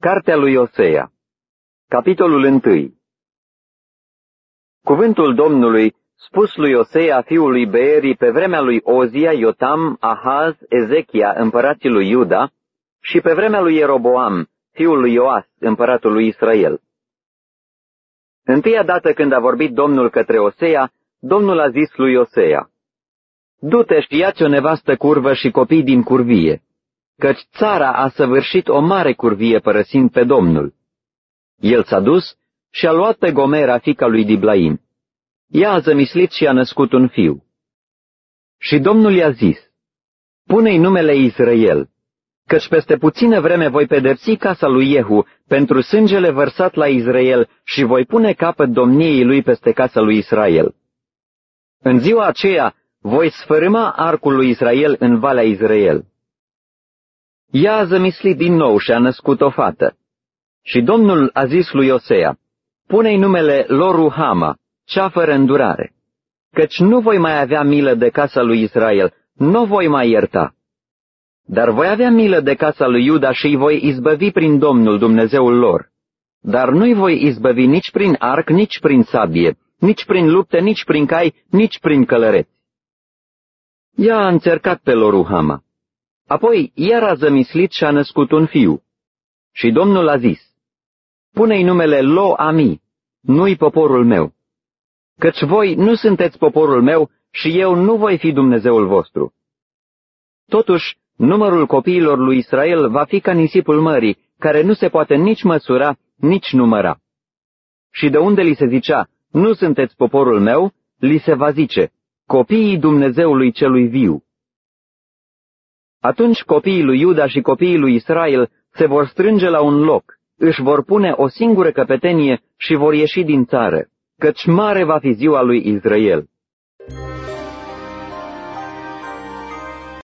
Cartea lui Osea Capitolul 1 Cuvântul Domnului spus lui Osea fiului Beeri pe vremea lui Ozia, Iotam, Ahaz, Ezechia, împărații lui Iuda, și pe vremea lui Jeroboam, fiul lui Ioas, împăratul lui Israel. Întâia dată când a vorbit Domnul către Osea, Domnul a zis lui Osea, Du-te și ia-ți o nevastă curvă și copii din curvie căci țara a săvârșit o mare curvie părăsind pe Domnul. El s-a dus și a luat pe Gomera, fica lui Diblaim. Ea a zămislit și a născut un fiu. Și Domnul i-a zis, Pune-i numele Israel, căci peste puțină vreme voi pedepsi casa lui Jehu pentru sângele vărsat la Israel și voi pune capăt domniei lui peste casa lui Israel. În ziua aceea voi sfărâma arcul lui Israel în Valea Israel. Ea a zămislit din nou și a născut o fată. Și Domnul a zis lui Osea, pune-i numele Loruhama, cea fără îndurare, căci nu voi mai avea milă de casa lui Israel, nu voi mai ierta. Dar voi avea milă de casa lui Iuda și îi voi izbăvi prin Domnul Dumnezeul lor. Dar nu-i voi izbăvi nici prin arc, nici prin sabie, nici prin lupte, nici prin cai, nici prin călăreți. Ea a încercat pe Loruhama Apoi iar a zămislit și a născut un fiu. Și Domnul a zis, Pune-i numele Lo-Ami, nu-i poporul meu, căci voi nu sunteți poporul meu și eu nu voi fi Dumnezeul vostru. Totuși, numărul copiilor lui Israel va fi ca nisipul mării, care nu se poate nici măsura, nici număra. Și de unde li se zicea, nu sunteți poporul meu, li se va zice, copiii Dumnezeului celui viu. Atunci copiii lui Iuda și copiii lui Israel se vor strânge la un loc, își vor pune o singură căpetenie și vor ieși din țară, căci mare va fi ziua lui Israel.